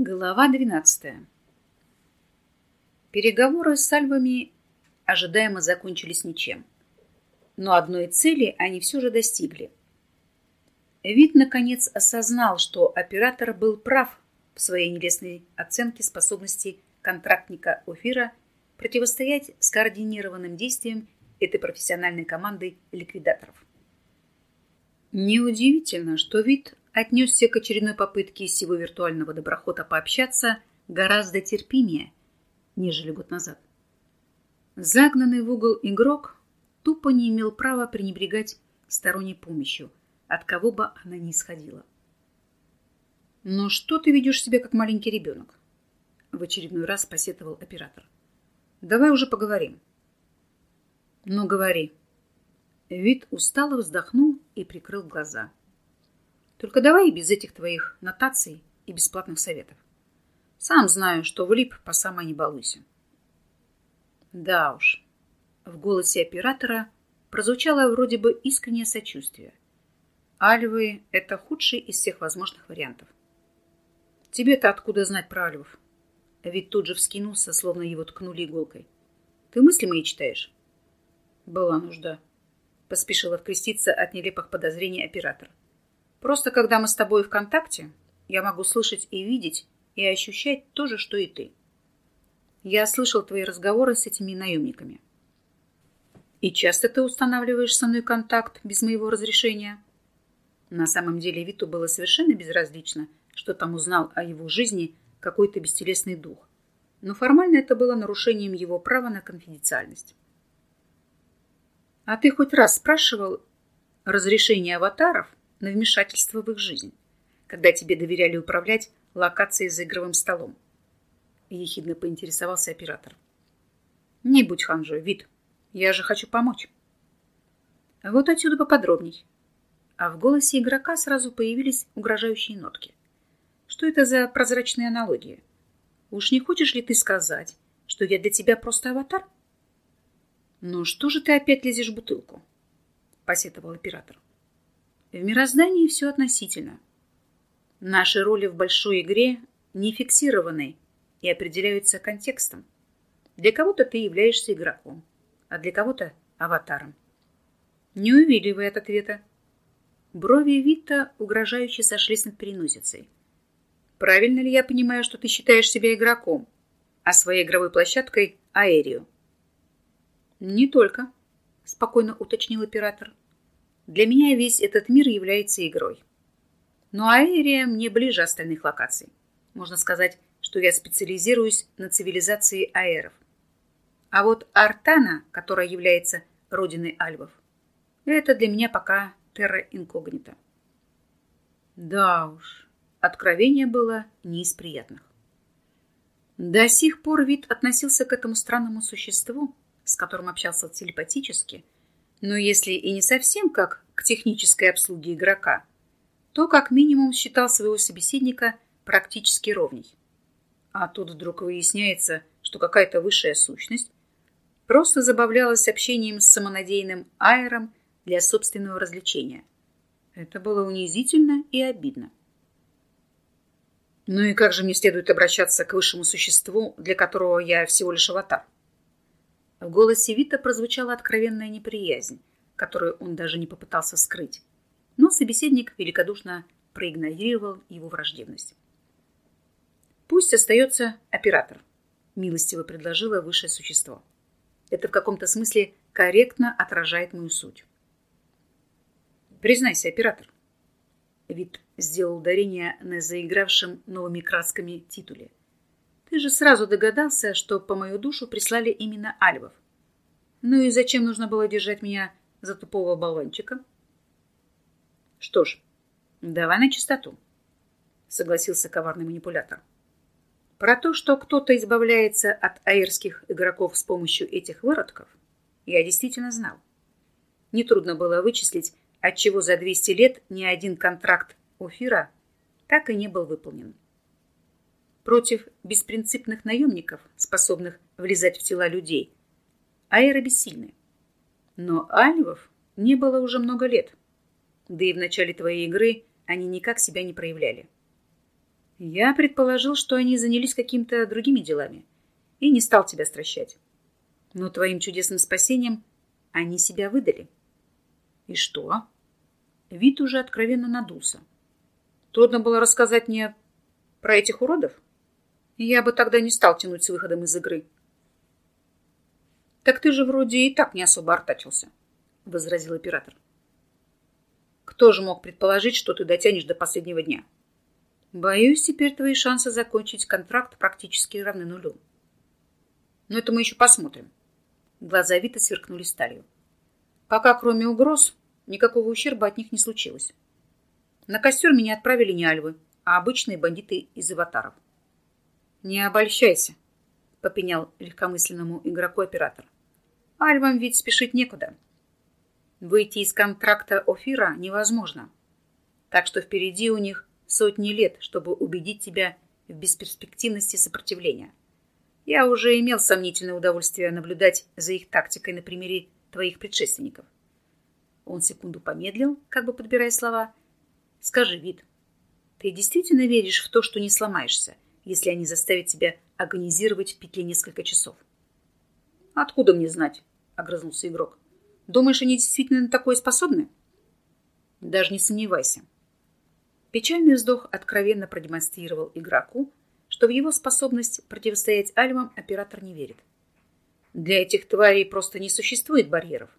Глава 12. Переговоры с Альвами ожидаемо закончились ничем. Но одной цели они все же достигли. Вид, наконец, осознал, что оператор был прав в своей нелестной оценке способностей контрактника Офира противостоять скоординированным действиям этой профессиональной команды ликвидаторов. Неудивительно, что вид отнесся к очередной попытке сего виртуального доброхода пообщаться гораздо терпимее, нежели год назад. Загнанный в угол игрок тупо не имел права пренебрегать сторонней помощью, от кого бы она ни исходила. «Но что ты ведешь себя как маленький ребенок?» В очередной раз посетовал оператор. «Давай уже поговорим». «Ну, говори». Вид устало вздохнул и прикрыл глаза. Только давай без этих твоих нотаций и бесплатных советов. Сам знаю, что влип по самой не балуйся. Да уж. В голосе оператора прозвучало вроде бы искреннее сочувствие. Альвы — это худший из всех возможных вариантов. Тебе-то откуда знать про альвов? Ведь тут же вскинулся, словно его ткнули иголкой. Ты мысли мои читаешь? Была нужда. Поспешила откреститься от нелепых подозрений оператор. Просто когда мы с тобой в контакте, я могу слышать и видеть, и ощущать то же, что и ты. Я слышал твои разговоры с этими наемниками. И часто ты устанавливаешь со мной контакт без моего разрешения? На самом деле Виту было совершенно безразлично, что там узнал о его жизни какой-то бестелесный дух. Но формально это было нарушением его права на конфиденциальность. А ты хоть раз спрашивал разрешение аватаров на вмешательство в их жизнь, когда тебе доверяли управлять локацией за игровым столом. Ехидно поинтересовался оператор. Не будь ханжой, вид. Я же хочу помочь. Вот отсюда поподробней. А в голосе игрока сразу появились угрожающие нотки. Что это за прозрачные аналогии? Уж не хочешь ли ты сказать, что я для тебя просто аватар? Ну что же ты опять лезешь в бутылку? Посетовал оператор. В мироздании все относительно. Наши роли в большой игре не фиксированы и определяются контекстом. Для кого-то ты являешься игроком, а для кого-то аватаром. Не увиливай от ответа. Брови Вита угрожающе сошлись над переносицей. Правильно ли я понимаю, что ты считаешь себя игроком, а своей игровой площадкой — аэрию? Не только, — спокойно уточнил оператор. Для меня весь этот мир является игрой. Но Аэрия мне ближе остальных локаций. Можно сказать, что я специализируюсь на цивилизации аэров. А вот Артана, которая является родиной альвов, это для меня пока терра инкогнита. Да уж, откровение было не из приятных. До сих пор вид относился к этому странному существу, с которым общался телепатически – но если и не совсем как к технической обслуге игрока, то как минимум считал своего собеседника практически ровней. А тут вдруг выясняется, что какая-то высшая сущность просто забавлялась общением с самонадеянным аэром для собственного развлечения. Это было унизительно и обидно. Ну и как же мне следует обращаться к высшему существу, для которого я всего лишь аватар? В голосе Вита прозвучала откровенная неприязнь, которую он даже не попытался скрыть. Но собеседник великодушно проигнорировал его враждебность. «Пусть остается оператор», — милостиво предложило высшее существо. «Это в каком-то смысле корректно отражает мою суть». «Признайся, оператор». Вит сделал ударение на заигравшем новыми красками титуле. Ты же сразу догадался, что по мою душу прислали именно альвов. Ну и зачем нужно было держать меня за тупого болванчика? Что ж, давай на чистоту, согласился коварный манипулятор. Про то, что кто-то избавляется от аирских игроков с помощью этих выродков, я действительно знал. Нетрудно было вычислить, отчего за 200 лет ни один контракт Офира так и не был выполнен против беспринципных наемников, способных влезать в тела людей, аэро бессильны. Но альвов не было уже много лет, да и в начале твоей игры они никак себя не проявляли. Я предположил, что они занялись какими-то другими делами и не стал тебя стращать. Но твоим чудесным спасением они себя выдали. И что? Вид уже откровенно надулся. Трудно было рассказать мне про этих уродов? Я бы тогда не стал тянуть с выходом из игры. Так ты же вроде и так не особо артачился, возразил оператор. Кто же мог предположить, что ты дотянешь до последнего дня? Боюсь, теперь твои шансы закончить контракт практически равны нулю. Но это мы еще посмотрим. Глаза Вита сверкнули сталью. Пока, кроме угроз, никакого ущерба от них не случилось. На костер меня отправили не альвы, а обычные бандиты из аватаров. «Не обольщайся», — попенял легкомысленному игроку оператор. «Альвам ведь спешить некуда. Выйти из контракта Офира невозможно. Так что впереди у них сотни лет, чтобы убедить тебя в бесперспективности сопротивления. Я уже имел сомнительное удовольствие наблюдать за их тактикой на примере твоих предшественников. Он секунду помедлил, как бы подбирая слова. Скажи, Вид, ты действительно веришь в то, что не сломаешься, если они заставят тебя агонизировать в петле несколько часов? Откуда мне знать? Огрызнулся игрок. Думаешь, они действительно на такое способны? Даже не сомневайся. Печальный вздох откровенно продемонстрировал игроку, что в его способность противостоять альвам оператор не верит. Для этих тварей просто не существует барьеров.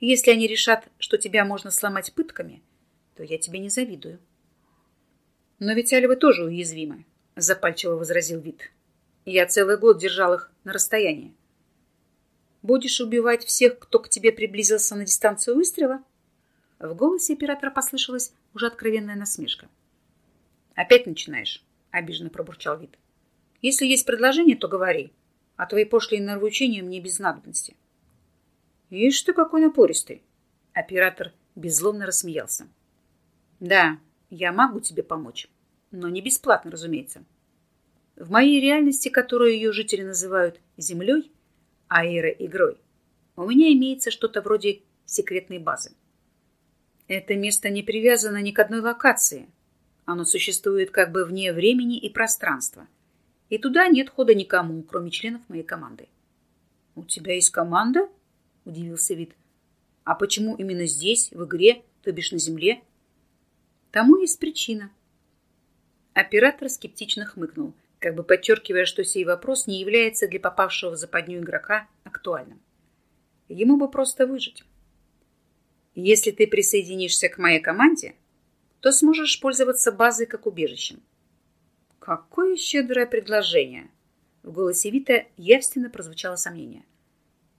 если они решат, что тебя можно сломать пытками, то я тебе не завидую. Но ведь альвы тоже уязвимы, запальчиво возразил Вит. Я целый год держал их на расстоянии. Будешь убивать всех, кто к тебе приблизился на дистанцию выстрела? В голосе оператора послышалась уже откровенная насмешка. «Опять начинаешь?» — обиженно пробурчал вид. «Если есть предложение, то говори, а твои пошлые нравоучения мне без надобности». «Ишь ты какой напористый!» Оператор беззлобно рассмеялся. «Да, я могу тебе помочь, но не бесплатно, разумеется. В моей реальности, которую ее жители называют Землей, а Эра — игрой, у меня имеется что-то вроде секретной базы. Это место не привязано ни к одной локации. Оно существует как бы вне времени и пространства. И туда нет хода никому, кроме членов моей команды. «У тебя есть команда?» – удивился Вид. «А почему именно здесь, в игре, то бишь на Земле?» «Тому есть причина». Оператор скептично хмыкнул, как бы подчеркивая, что сей вопрос не является для попавшего в западню игрока актуальным. Ему бы просто выжить. Если ты присоединишься к моей команде, то сможешь пользоваться базой как убежищем. Какое щедрое предложение! В голосе Вита явственно прозвучало сомнение.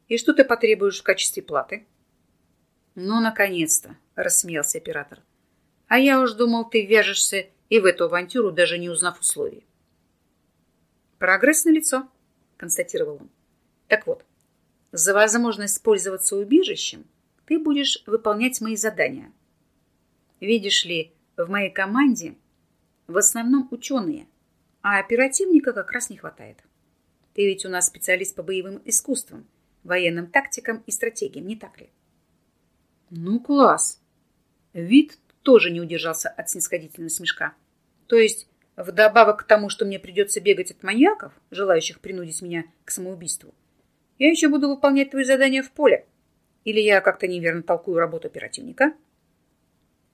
И что ты потребуешь в качестве платы? Ну, наконец-то, рассмеялся оператор. А я уж думал, ты вяжешься и в эту авантюру, даже не узнав условий. Прогресс на лицо, констатировал он. Так вот, за возможность пользоваться убежищем – ты будешь выполнять мои задания. Видишь ли, в моей команде в основном ученые, а оперативника как раз не хватает. Ты ведь у нас специалист по боевым искусствам, военным тактикам и стратегиям, не так ли? Ну, класс. Вид тоже не удержался от снисходительного смешка. То есть, вдобавок к тому, что мне придется бегать от маньяков, желающих принудить меня к самоубийству, я еще буду выполнять твои задания в поле. Или я как-то неверно толкую работу оперативника?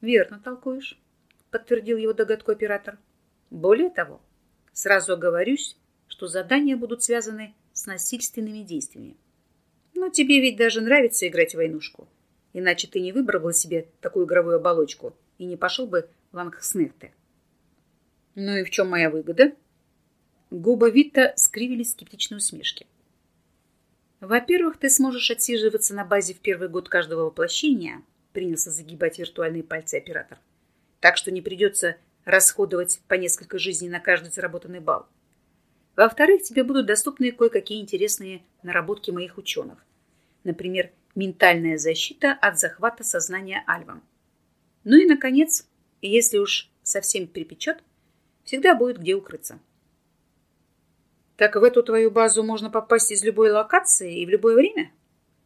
Верно толкуешь, подтвердил его догадку оператор. Более того, сразу оговорюсь, что задания будут связаны с насильственными действиями. Но тебе ведь даже нравится играть в войнушку. Иначе ты не выбрал бы себе такую игровую оболочку и не пошел бы в Лангснехте. Ну и в чем моя выгода? Губы Витта скривились скептичной усмешки. Во-первых, ты сможешь отсиживаться на базе в первый год каждого воплощения, принялся загибать виртуальные пальцы оператор. Так что не придется расходовать по несколько жизней на каждый заработанный балл. Во-вторых, тебе будут доступны кое-какие интересные наработки моих ученых. Например, ментальная защита от захвата сознания альвом. Ну и, наконец, если уж совсем припечет, всегда будет где укрыться. Так в эту твою базу можно попасть из любой локации и в любое время?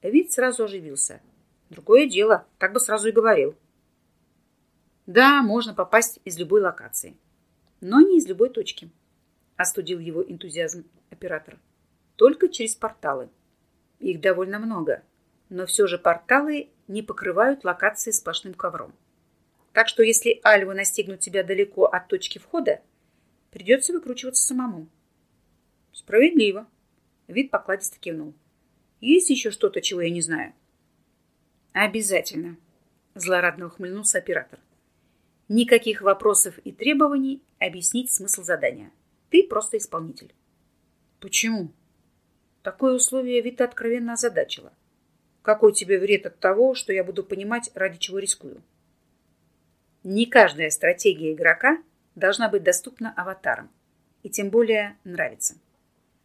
Вид сразу оживился. Другое дело, так бы сразу и говорил. Да, можно попасть из любой локации. но не из любой точки. Остудил его энтузиазм оператор. Только через порталы. Их довольно много, но все же порталы не покрывают локации сплошным ковром. Так что если альвы настигнут тебя далеко от точки входа, придется выкручиваться самому. Справедливо. Вид покладисто кивнул. Есть еще что-то, чего я не знаю? Обязательно. Злорадно ухмыльнулся оператор. Никаких вопросов и требований объяснить смысл задания. Ты просто исполнитель. Почему? Такое условие Вита откровенно озадачило. Какой тебе вред от того, что я буду понимать, ради чего рискую? Не каждая стратегия игрока должна быть доступна аватарам. И тем более нравится.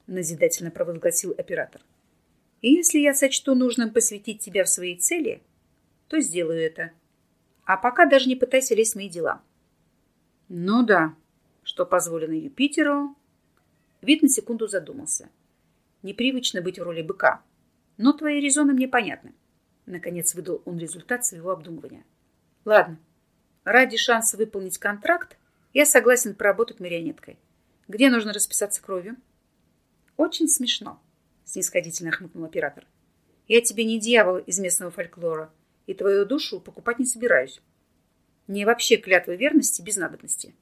Назидательно провозгласил оператор. И если я сочту нужным посвятить тебя в свои цели, то сделаю это. А пока даже не пытайся лезть в мои дела. Ну да, что позволено Юпитеру. Вид на секунду задумался. Непривычно быть в роли быка. Но твои резоны мне понятны. Наконец выдал он результат своего обдумывания. Ладно, ради шанса выполнить контракт я согласен поработать марионеткой. Где нужно расписаться кровью? Очень смешно, снисходительно хмыкнул оператор. Я тебе не дьявол из местного фольклора, и твою душу покупать не собираюсь. Мне вообще клятвы верности без надобности.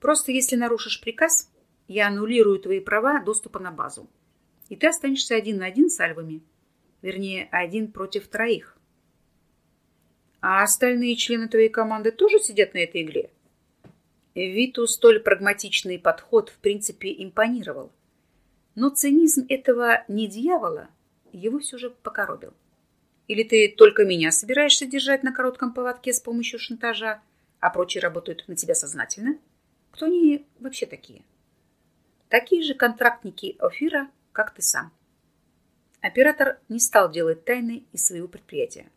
Просто если нарушишь приказ, я аннулирую твои права доступа на базу. И ты останешься один на один с альвами. Вернее, один против троих. А остальные члены твоей команды тоже сидят на этой игле? Виту столь прагматичный подход в принципе импонировал. Но цинизм этого не дьявола его все же покоробил. Или ты только меня собираешься держать на коротком поводке с помощью шантажа, а прочие работают на тебя сознательно? Кто они вообще такие? Такие же контрактники Офира, как ты сам. Оператор не стал делать тайны из своего предприятия.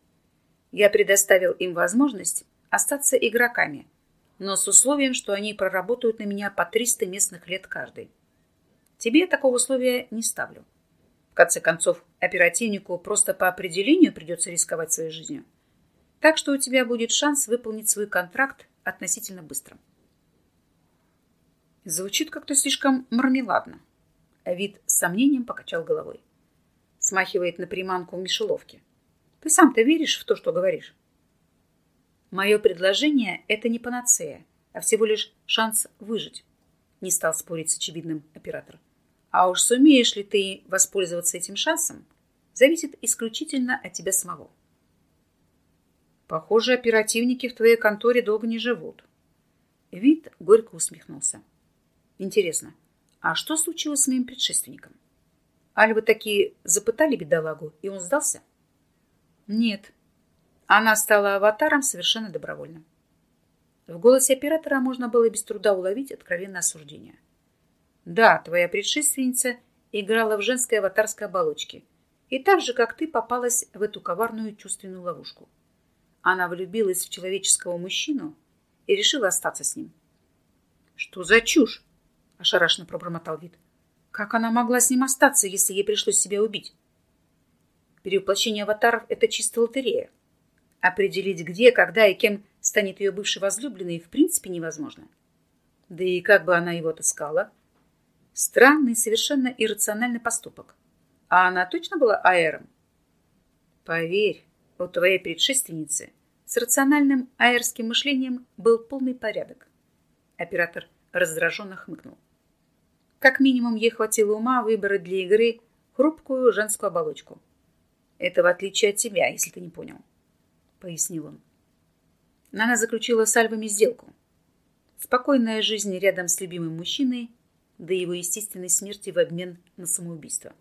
Я предоставил им возможность остаться игроками, но с условием, что они проработают на меня по 300 местных лет каждый. Тебе такого условия не ставлю. В конце концов, оперативнику просто по определению придется рисковать своей жизнью. Так что у тебя будет шанс выполнить свой контракт относительно быстро. Звучит как-то слишком мармеладно. Вид с сомнением покачал головой. Смахивает на приманку в мишеловке. Ты сам-то веришь в то, что говоришь? Мое предложение – это не панацея, а всего лишь шанс выжить. Не стал спорить с очевидным оператор. А уж сумеешь ли ты воспользоваться этим шансом, зависит исключительно от тебя самого. Похоже, оперативники в твоей конторе долго не живут. Вид горько усмехнулся. Интересно, а что случилось с моим предшественником? Аль вы такие запытали бедолагу, и он сдался? Нет. Она стала аватаром совершенно добровольно. В голосе оператора можно было без труда уловить откровенное осуждение. Да, твоя предшественница играла в женской аватарской оболочке. И так же, как ты, попалась в эту коварную чувственную ловушку. Она влюбилась в человеческого мужчину и решила остаться с ним. Что за чушь? ошарашенно пробормотал вид. Как она могла с ним остаться, если ей пришлось себя убить? Перевоплощение аватаров — это чисто лотерея. Определить, где, когда и кем станет ее бывший возлюбленный, в принципе невозможно. Да и как бы она его отыскала? Странный, совершенно иррациональный поступок. А она точно была аэром? Поверь, у твоей предшественницы с рациональным аэрским мышлением был полный порядок. Оператор раздраженно хмыкнул. Как минимум, ей хватило ума выбрать для игры хрупкую женскую оболочку. Это в отличие от тебя, если ты не понял, — пояснил он. Она заключила с Альвами сделку. Спокойная жизнь рядом с любимым мужчиной до его естественной смерти в обмен на самоубийство.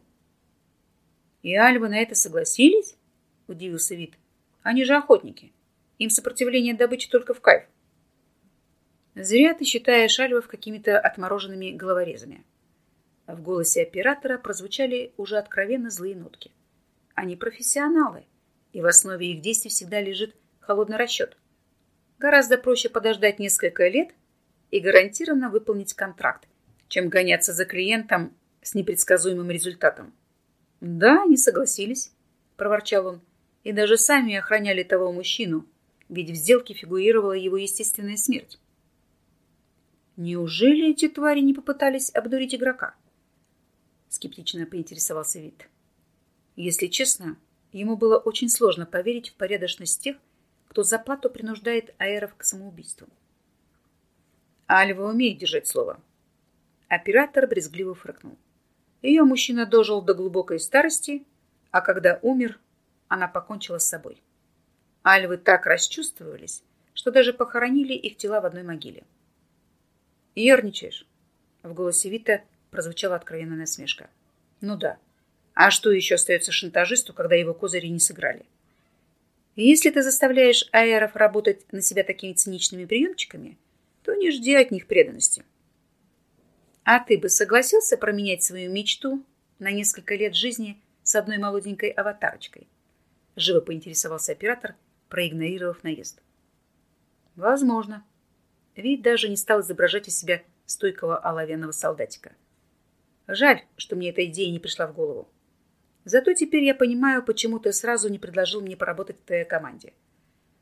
«И Альвы на это согласились?» — удивился Вид. «Они же охотники. Им сопротивление добычи только в кайф». «Зря ты считаешь Альвов какими-то отмороженными головорезами. В голосе оператора прозвучали уже откровенно злые нотки. Они профессионалы, и в основе их действий всегда лежит холодный расчет. Гораздо проще подождать несколько лет и гарантированно выполнить контракт, чем гоняться за клиентом с непредсказуемым результатом. «Да, они согласились», — проворчал он, «и даже сами охраняли того мужчину, ведь в сделке фигурировала его естественная смерть». Неужели эти твари не попытались обдурить игрока? Скептично поинтересовался вид. Если честно, ему было очень сложно поверить в порядочность тех, кто за плату принуждает аэров к самоубийству. Альва умеет держать слово. Оператор брезгливо фрыкнул. Ее мужчина дожил до глубокой старости, а когда умер, она покончила с собой. Альвы так расчувствовались, что даже похоронили их тела в одной могиле. «Ерничаешь?» В голосе Вита прозвучала откровенная насмешка. «Ну да. А что еще остается шантажисту, когда его козыри не сыграли?» «Если ты заставляешь аэров работать на себя такими циничными приемчиками, то не жди от них преданности». «А ты бы согласился променять свою мечту на несколько лет жизни с одной молоденькой аватарочкой?» Живо поинтересовался оператор, проигнорировав наезд. «Возможно», Вид даже не стал изображать из себя стойкого оловянного солдатика. Жаль, что мне эта идея не пришла в голову. Зато теперь я понимаю, почему ты сразу не предложил мне поработать в твоей команде.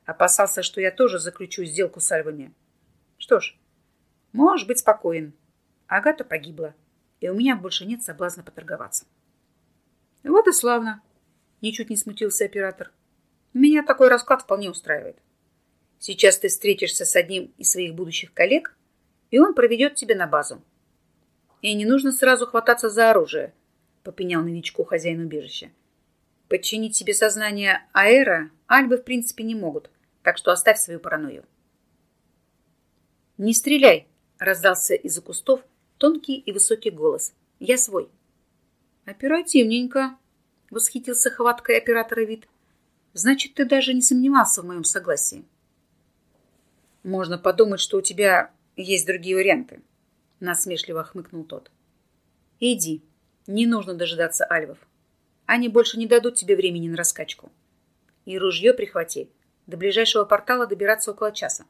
Опасался, что я тоже заключу сделку с альвами. Что ж, можешь быть спокоен. Агата погибла, и у меня больше нет соблазна поторговаться. Вот и славно. Ничуть не смутился оператор. Меня такой расклад вполне устраивает. Сейчас ты встретишься с одним из своих будущих коллег, и он проведет тебя на базу. И не нужно сразу хвататься за оружие, попенял новичку хозяин убежища. Подчинить себе сознание аэра альбы в принципе не могут, так что оставь свою паранойю. «Не стреляй!» — раздался из-за кустов тонкий и высокий голос. «Я свой». «Оперативненько!» — восхитился хваткой оператора вид. «Значит, ты даже не сомневался в моем согласии». Можно подумать, что у тебя есть другие варианты, насмешливо хмыкнул тот. Иди, не нужно дожидаться альвов. Они больше не дадут тебе времени на раскачку. И ружье прихвати. До ближайшего портала добираться около часа.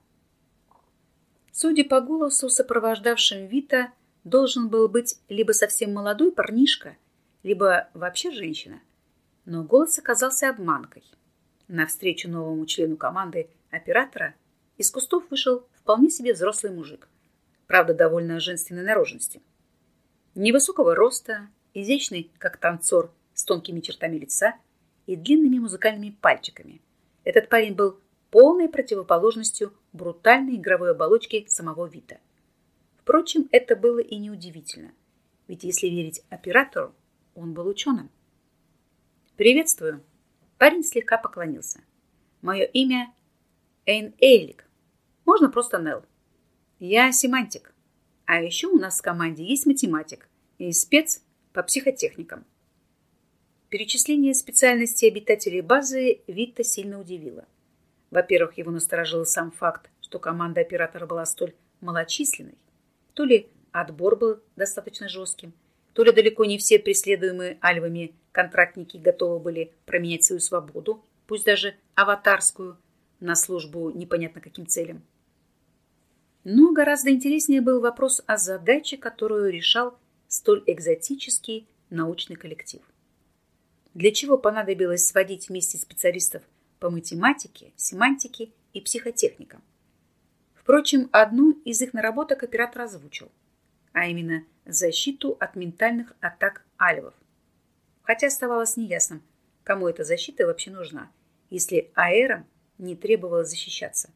Судя по голосу, сопровождавшим Вита, должен был быть либо совсем молодой парнишка, либо вообще женщина. Но голос оказался обманкой. Навстречу новому члену команды оператора – из кустов вышел вполне себе взрослый мужик, правда, довольно женственной наружности. Невысокого роста, изящный, как танцор, с тонкими чертами лица и длинными музыкальными пальчиками. Этот парень был полной противоположностью брутальной игровой оболочки самого Вита. Впрочем, это было и неудивительно, ведь если верить оператору, он был ученым. «Приветствую!» Парень слегка поклонился. «Мое имя Эйн Эйлик. Можно просто Нел. Я семантик. А еще у нас в команде есть математик и спец по психотехникам. Перечисление специальностей обитателей базы Витта сильно удивило. Во-первых, его насторожил сам факт, что команда оператора была столь малочисленной. То ли отбор был достаточно жестким, то ли далеко не все преследуемые альвами контрактники готовы были променять свою свободу, пусть даже аватарскую, на службу непонятно каким целям. Но гораздо интереснее был вопрос о задаче, которую решал столь экзотический научный коллектив. Для чего понадобилось сводить вместе специалистов по математике, семантике и психотехникам? Впрочем, одну из их наработок оператор озвучил, а именно защиту от ментальных атак альвов. Хотя оставалось неясным, кому эта защита вообще нужна, если аэрам не требовалось защищаться.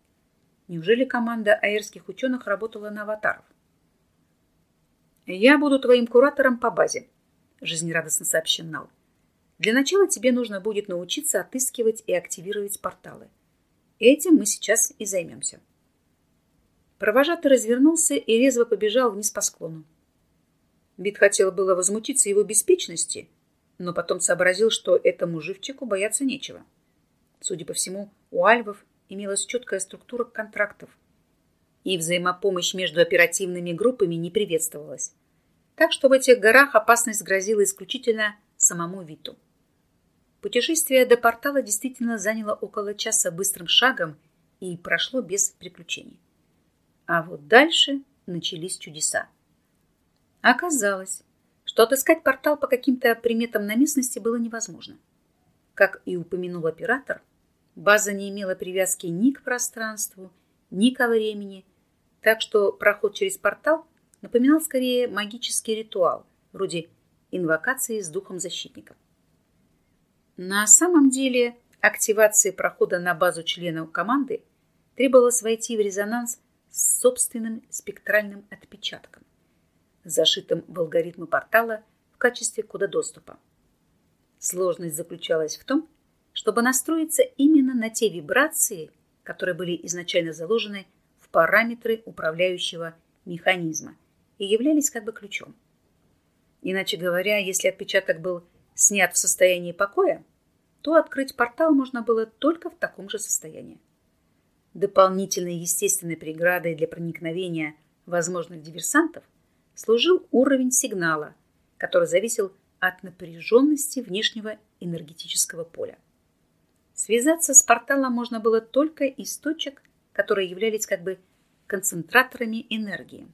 Неужели команда аэрских ученых работала на аватаров? «Я буду твоим куратором по базе», — жизнерадостно сообщил Нал. «Для начала тебе нужно будет научиться отыскивать и активировать порталы. Этим мы сейчас и займемся». Провожатый развернулся и резво побежал вниз по склону. Бит хотел было возмутиться его беспечности, но потом сообразил, что этому живчику бояться нечего. Судя по всему, у альвов имелась четкая структура контрактов, и взаимопомощь между оперативными группами не приветствовалась. Так что в этих горах опасность грозила исключительно самому Виту. Путешествие до портала действительно заняло около часа быстрым шагом и прошло без приключений. А вот дальше начались чудеса. Оказалось, что отыскать портал по каким-то приметам на местности было невозможно. Как и упомянул оператор, База не имела привязки ни к пространству, ни ко времени, Так что проход через портал напоминал скорее магический ритуал, вроде инвокации с духом-защитником. На самом деле активации прохода на базу членов команды требовалось войти в резонанс с собственным спектральным отпечатком, зашитым в алгоритмы портала в качестве кода доступа. Сложность заключалась в том, чтобы настроиться именно на те вибрации, которые были изначально заложены в параметры управляющего механизма и являлись как бы ключом. Иначе говоря, если отпечаток был снят в состоянии покоя, то открыть портал можно было только в таком же состоянии. Дополнительной естественной преградой для проникновения возможных диверсантов служил уровень сигнала, который зависел от напряженности внешнего энергетического поля. Связаться с порталом можно было только из точек, которые являлись как бы концентраторами энергии.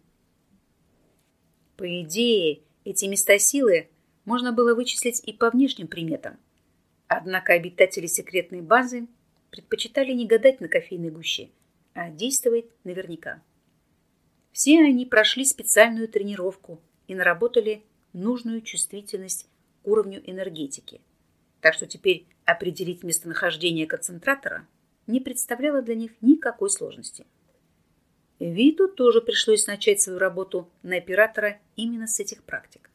По идее, эти места силы можно было вычислить и по внешним приметам. Однако обитатели секретной базы предпочитали не гадать на кофейной гуще, а действовать наверняка. Все они прошли специальную тренировку и наработали нужную чувствительность к уровню энергетики. Так что теперь определить местонахождение концентратора не представляло для них никакой сложности. Виту тоже пришлось начать свою работу на оператора именно с этих практик,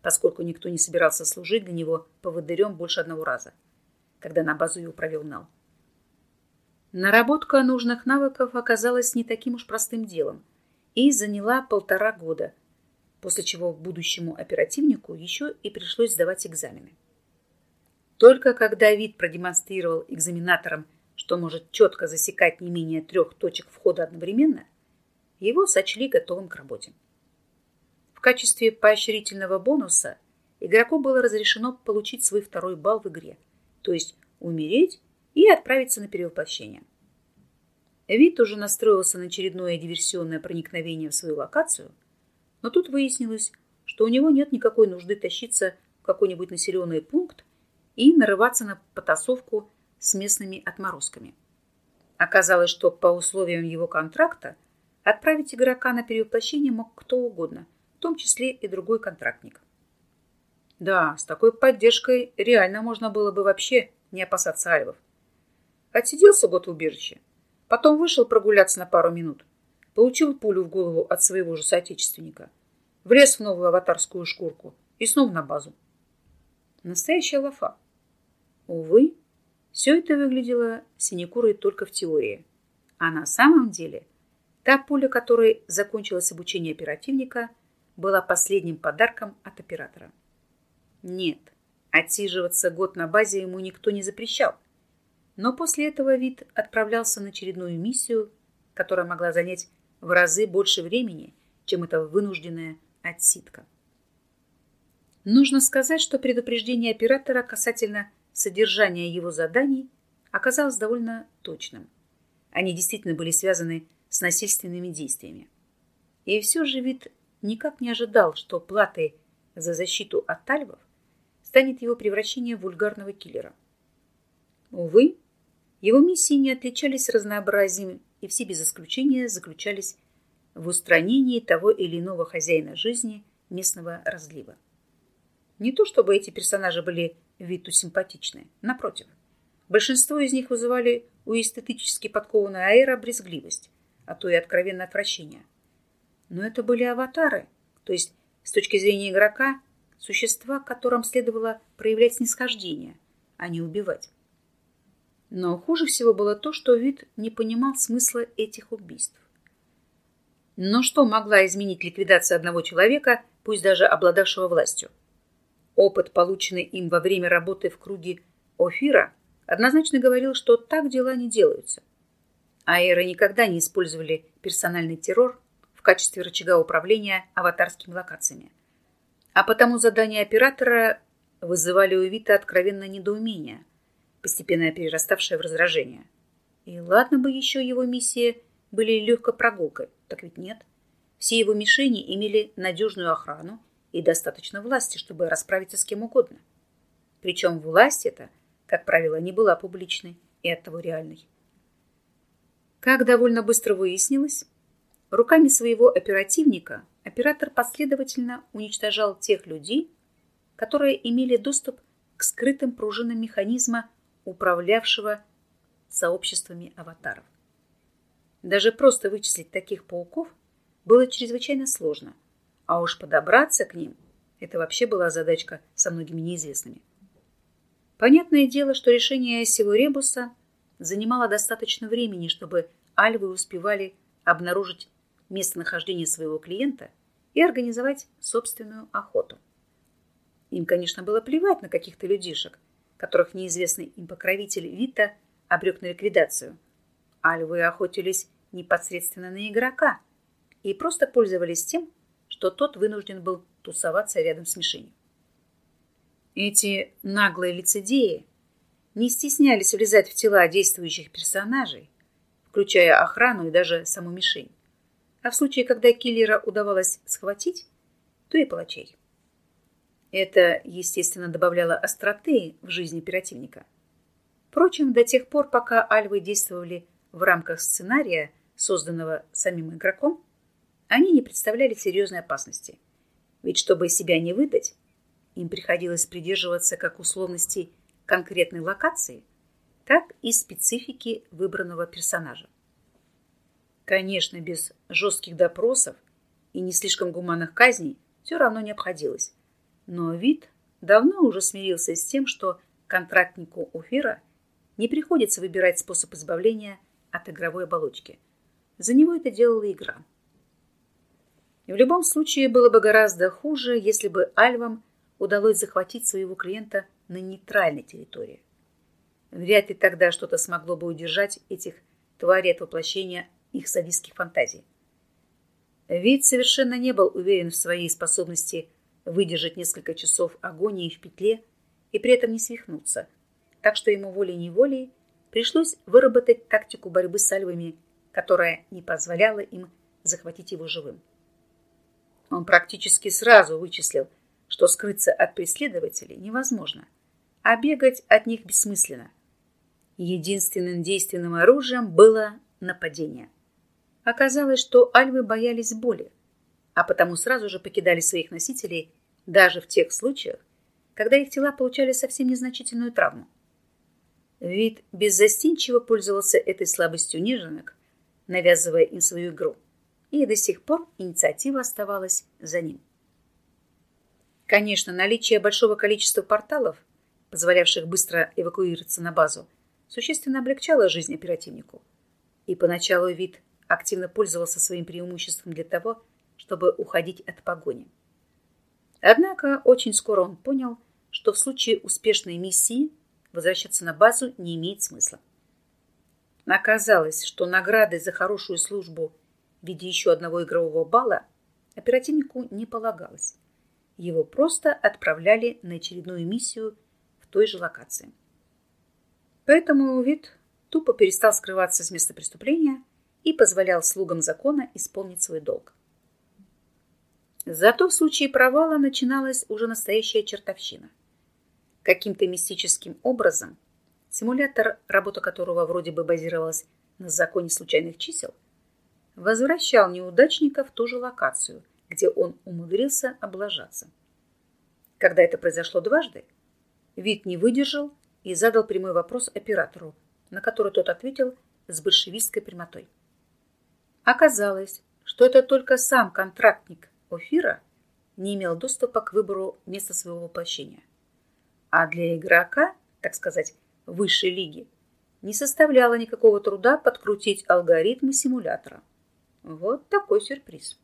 поскольку никто не собирался служить для него поводырем больше одного раза, когда на базу его провел Нал. Наработка нужных навыков оказалась не таким уж простым делом и заняла полтора года, после чего будущему оперативнику еще и пришлось сдавать экзамены. Только когда вид продемонстрировал экзаменаторам, что может четко засекать не менее трех точек входа одновременно, его сочли готовым к работе. В качестве поощрительного бонуса игроку было разрешено получить свой второй балл в игре, то есть умереть и отправиться на перевоплощение. Вид уже настроился на очередное диверсионное проникновение в свою локацию, но тут выяснилось, что у него нет никакой нужды тащиться в какой-нибудь населенный пункт и нарываться на потасовку с местными отморозками. Оказалось, что по условиям его контракта отправить игрока на перевоплощение мог кто угодно, в том числе и другой контрактник. Да, с такой поддержкой реально можно было бы вообще не опасаться альвов. Отсиделся год в убежище, потом вышел прогуляться на пару минут, получил пулю в голову от своего же соотечественника, влез в новую аватарскую шкурку и снова на базу. Настоящая лафа. Увы, все это выглядело синекурой только в теории. А на самом деле та пуля, которой закончилось обучение оперативника, была последним подарком от оператора. Нет, отсиживаться год на базе ему никто не запрещал. Но после этого вид отправлялся на очередную миссию, которая могла занять в разы больше времени, чем эта вынужденная отсидка. Нужно сказать, что предупреждение оператора касательно содержание его заданий оказалось довольно точным. Они действительно были связаны с насильственными действиями. И все же вид никак не ожидал, что платой за защиту от тальвов станет его превращение в вульгарного киллера. Увы, его миссии не отличались разнообразием, и все без исключения заключались в устранении того или иного хозяина жизни местного разлива. Не то чтобы эти персонажи были виду симпатичные, напротив. Большинство из них вызывали у эстетически подкованной аэра брезгливость, а то и откровенное отвращение. Но это были аватары, то есть, с точки зрения игрока, существа, которым следовало проявлять снисхождение, а не убивать. Но хуже всего было то, что вид не понимал смысла этих убийств. Но что могла изменить ликвидация одного человека, пусть даже обладавшего властью? Опыт, полученный им во время работы в круге Офира, однозначно говорил, что так дела не делаются. Аэры никогда не использовали персональный террор в качестве рычага управления аватарскими локациями. А потому задания оператора вызывали у Вита откровенное недоумение, постепенно перераставшее в раздражение. И ладно бы еще его миссии были легкой прогулкой, так ведь нет. Все его мишени имели надежную охрану и достаточно власти, чтобы расправиться с кем угодно. Причем власть эта, как правило, не была публичной и оттого реальной. Как довольно быстро выяснилось, Руками своего оперативника оператор последовательно уничтожал тех людей, которые имели доступ к скрытым пружинам механизма, управлявшего сообществами аватаров. Даже просто вычислить таких пауков было чрезвычайно сложно, а уж подобраться к ним – это вообще была задачка со многими неизвестными. Понятное дело, что решение сего ребуса занимало достаточно времени, чтобы альвы успевали обнаружить местонахождение своего клиента и организовать собственную охоту. Им, конечно, было плевать на каких-то людишек, которых неизвестный им покровитель Вита обрек на ликвидацию. Альвы охотились непосредственно на игрока и просто пользовались тем, что тот вынужден был тусоваться рядом с мишенью. Эти наглые лицедеи не стеснялись влезать в тела действующих персонажей, включая охрану и даже саму мишень. А в случае, когда киллера удавалось схватить, то и палачей. Это, естественно, добавляло остроты в жизни оперативника. Впрочем, до тех пор, пока альвы действовали в рамках сценария, созданного самим игроком, они не представляли серьезной опасности. Ведь чтобы себя не выдать, им приходилось придерживаться как условностей конкретной локации, так и специфики выбранного персонажа. Конечно, без жестких допросов и не слишком гуманных казней все равно не обходилось. Но вид давно уже смирился с тем, что контрактнику Уфира не приходится выбирать способ избавления от игровой оболочки. За него это делала игра. В любом случае было бы гораздо хуже, если бы Альвам удалось захватить своего клиента на нейтральной территории. Вряд ли тогда что-то смогло бы удержать этих тварей от воплощения их садистских фантазий. Вид совершенно не был уверен в своей способности выдержать несколько часов агонии в петле и при этом не свихнуться, так что ему волей-неволей пришлось выработать тактику борьбы с альвами, которая не позволяла им захватить его живым. Он практически сразу вычислил, что скрыться от преследователей невозможно, а бегать от них бессмысленно. Единственным действенным оружием было нападение – Оказалось, что альвы боялись боли, а потому сразу же покидали своих носителей даже в тех случаях, когда их тела получали совсем незначительную травму. Вид беззастенчиво пользовался этой слабостью неженок, навязывая им свою игру, и до сих пор инициатива оставалась за ним. Конечно, наличие большого количества порталов, позволявших быстро эвакуироваться на базу, существенно облегчало жизнь оперативнику. И поначалу вид активно пользовался своим преимуществом для того, чтобы уходить от погони. Однако очень скоро он понял, что в случае успешной миссии возвращаться на базу не имеет смысла. Оказалось, что награды за хорошую службу в виде еще одного игрового балла оперативнику не полагалось. Его просто отправляли на очередную миссию в той же локации. Поэтому вид тупо перестал скрываться с места преступления и позволял слугам закона исполнить свой долг. Зато в случае провала начиналась уже настоящая чертовщина. Каким-то мистическим образом симулятор, работа которого вроде бы базировалась на законе случайных чисел, возвращал неудачника в ту же локацию, где он умудрился облажаться. Когда это произошло дважды, вид не выдержал и задал прямой вопрос оператору, на который тот ответил с большевистской прямотой. Оказалось, что это только сам контрактник Офира не имел доступа к выбору места своего воплощения. А для игрока, так сказать, высшей лиги, не составляло никакого труда подкрутить алгоритмы симулятора. Вот такой сюрприз.